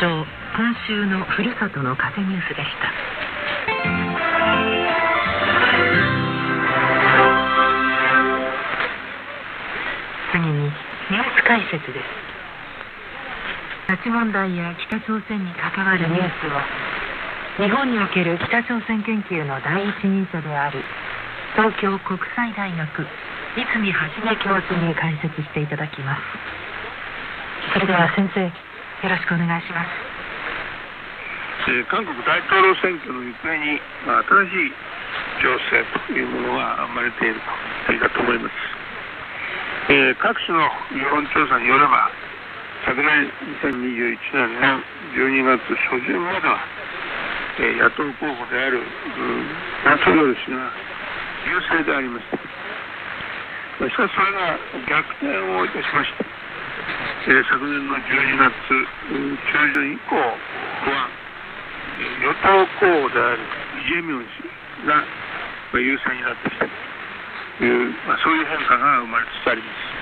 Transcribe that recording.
上今週のふるさとの風ニュースでした。次にニュース解説です。拉致問題や北朝鮮に関わるニュースを日本における北朝鮮研究の第一人者である東京国際大学泉はじめ教授に解説していただきます。それでは先生よろしくお願いします。えー韓国大統領選挙の行方に、まあ、新しい情勢というものが生まれているといいかと思います、えー各種の世論調査によれば昨年2021年の12月初旬までは、えー野党候補である、うん、ナツヨル氏が優勢でありました。まあしかしそれが逆転をいたしました、えー昨年の12月、中旬以降は与党候補であるイ・ジェミョン氏がまあ優勢になってきたという、まあ、そういう変化が生まれつつあります。